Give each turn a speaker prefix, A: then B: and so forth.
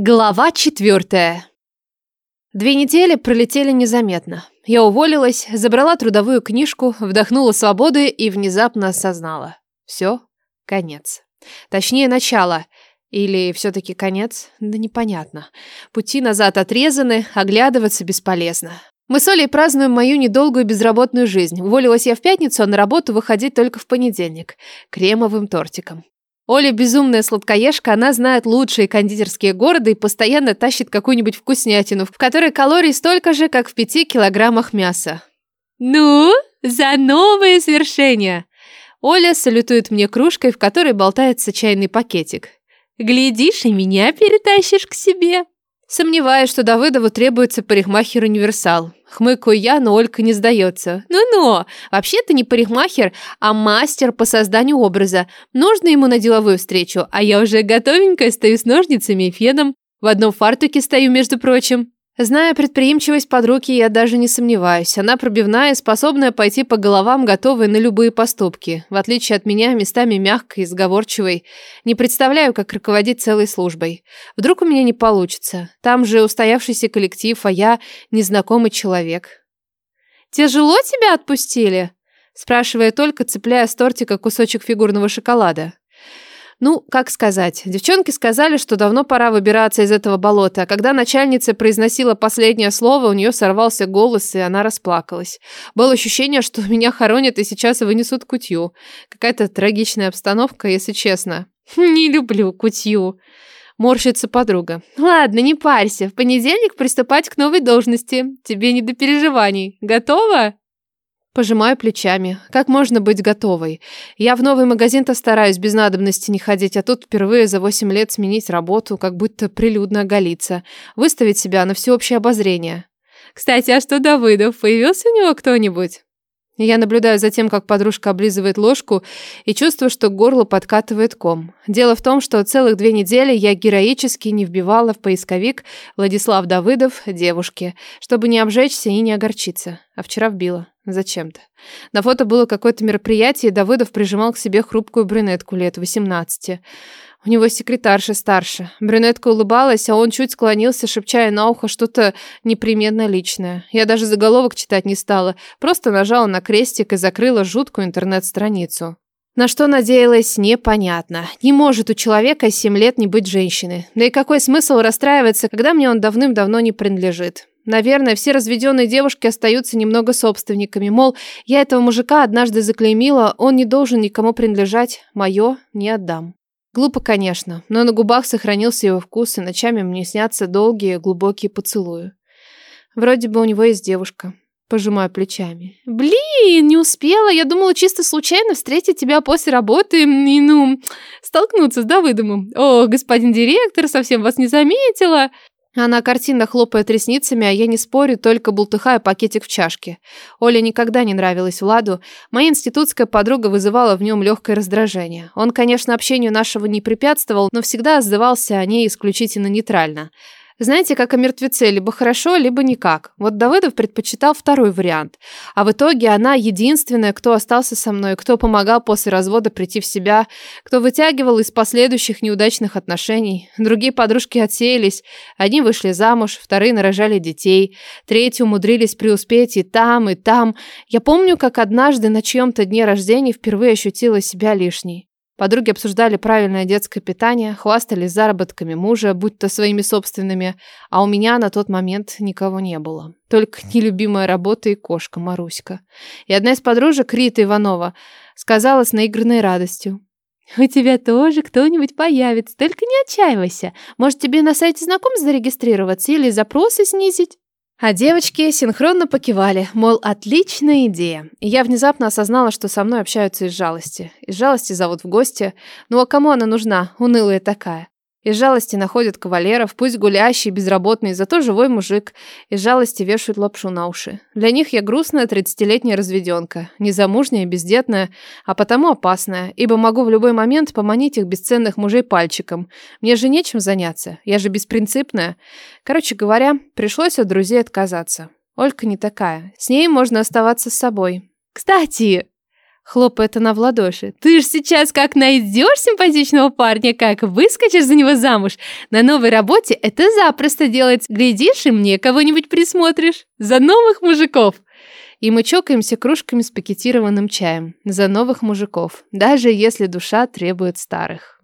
A: Глава четвертая. Две недели пролетели незаметно. Я уволилась, забрала трудовую книжку, вдохнула свободы и внезапно осознала. Все, конец. Точнее, начало. Или все-таки конец? Да непонятно. Пути назад отрезаны, оглядываться бесполезно. Мы с Олей празднуем мою недолгую безработную жизнь. Уволилась я в пятницу, а на работу выходить только в понедельник. Кремовым тортиком. Оля безумная сладкоежка, она знает лучшие кондитерские города и постоянно тащит какую-нибудь вкуснятину, в которой калорий столько же, как в пяти килограммах мяса. «Ну, за новые свершения!» Оля салютует мне кружкой, в которой болтается чайный пакетик. «Глядишь, и меня перетащишь к себе!» Сомневаюсь, что Давыдову требуется парикмахер-универсал. Хмыкаю я, но Олька не сдается. Ну-ну, вообще-то не парикмахер, а мастер по созданию образа. Нужно ему на деловую встречу, а я уже готовенькая стою с ножницами и феном. В одном фартуке стою, между прочим. Зная предприимчивость подруги, я даже не сомневаюсь. Она пробивная, способная пойти по головам, готовая на любые поступки. В отличие от меня, местами мягкой сговорчивой. Не представляю, как руководить целой службой. Вдруг у меня не получится. Там же устоявшийся коллектив, а я незнакомый человек. «Тяжело тебя отпустили?» Спрашивая только, цепляя с тортика кусочек фигурного шоколада. Ну, как сказать. Девчонки сказали, что давно пора выбираться из этого болота. А когда начальница произносила последнее слово, у нее сорвался голос, и она расплакалась. Было ощущение, что меня хоронят и сейчас вынесут кутью. Какая-то трагичная обстановка, если честно. Не люблю кутью. Морщится подруга. Ладно, не парься. В понедельник приступать к новой должности. Тебе не до переживаний. Готова? Пожимаю плечами. Как можно быть готовой? Я в новый магазин-то стараюсь без надобности не ходить, а тут впервые за 8 лет сменить работу, как будто прилюдно оголиться. Выставить себя на всеобщее обозрение. Кстати, а что Давыдов? Появился у него кто-нибудь? Я наблюдаю за тем, как подружка облизывает ложку и чувствую, что горло подкатывает ком. Дело в том, что целых две недели я героически не вбивала в поисковик Владислав Давыдов девушки, чтобы не обжечься и не огорчиться. А вчера вбила. Зачем-то. На фото было какое-то мероприятие, и Давыдов прижимал к себе хрупкую брюнетку лет 18. У него секретарша старше. Брюнетка улыбалась, а он чуть склонился, шепчая на ухо что-то непременно личное. Я даже заголовок читать не стала, просто нажала на крестик и закрыла жуткую интернет-страницу. На что надеялась, непонятно. Не может у человека 7 лет не быть женщины. Да и какой смысл расстраиваться, когда мне он давным-давно не принадлежит? Наверное, все разведенные девушки остаются немного собственниками. Мол, я этого мужика однажды заклеймила, он не должен никому принадлежать, мое не отдам. Глупо, конечно, но на губах сохранился его вкус, и ночами мне снятся долгие глубокие поцелуи. Вроде бы у него есть девушка. Пожимаю плечами. Блин, не успела. Я думала чисто случайно встретить тебя после работы и, ну, столкнуться с Давыдовым. О, господин директор, совсем вас не заметила. Она картинно хлопает ресницами, а я не спорю, только бултыхаю пакетик в чашке. Оля никогда не нравилась Владу. Моя институтская подруга вызывала в нем легкое раздражение. Он, конечно, общению нашего не препятствовал, но всегда отзывался о ней исключительно нейтрально. Знаете, как о мертвеце, либо хорошо, либо никак. Вот Давыдов предпочитал второй вариант. А в итоге она единственная, кто остался со мной, кто помогал после развода прийти в себя, кто вытягивал из последующих неудачных отношений. Другие подружки отсеялись. Одни вышли замуж, вторые нарожали детей, третьи умудрились преуспеть и там, и там. Я помню, как однажды на чьем-то дне рождения впервые ощутила себя лишней. Подруги обсуждали правильное детское питание, хвастались заработками мужа, будь то своими собственными, а у меня на тот момент никого не было. Только нелюбимая работа и кошка Маруська. И одна из подружек, Рита Иванова, сказала с наигранной радостью. «У тебя тоже кто-нибудь появится, только не отчаивайся. Может, тебе на сайте знакомств зарегистрироваться или запросы снизить?» А девочки синхронно покивали, мол, отличная идея. И я внезапно осознала, что со мной общаются из жалости. Из жалости зовут в гости. Ну а кому она нужна, унылая такая? Из жалости находят кавалеров, пусть гулящий, безработный, зато живой мужик. Из жалости вешают лапшу на уши. Для них я грустная тридцатилетняя разведенка, незамужняя, бездетная, а потому опасная, ибо могу в любой момент поманить их бесценных мужей пальчиком. Мне же нечем заняться, я же беспринципная. Короче говоря, пришлось от друзей отказаться. Олька не такая, с ней можно оставаться с собой. Кстати, Хлопает она в ладоши. Ты ж сейчас как найдешь симпатичного парня, как выскочишь за него замуж. На новой работе это запросто делать. Глядишь, и мне кого-нибудь присмотришь. За новых мужиков. И мы чокаемся кружками с пакетированным чаем. За новых мужиков. Даже если душа требует старых.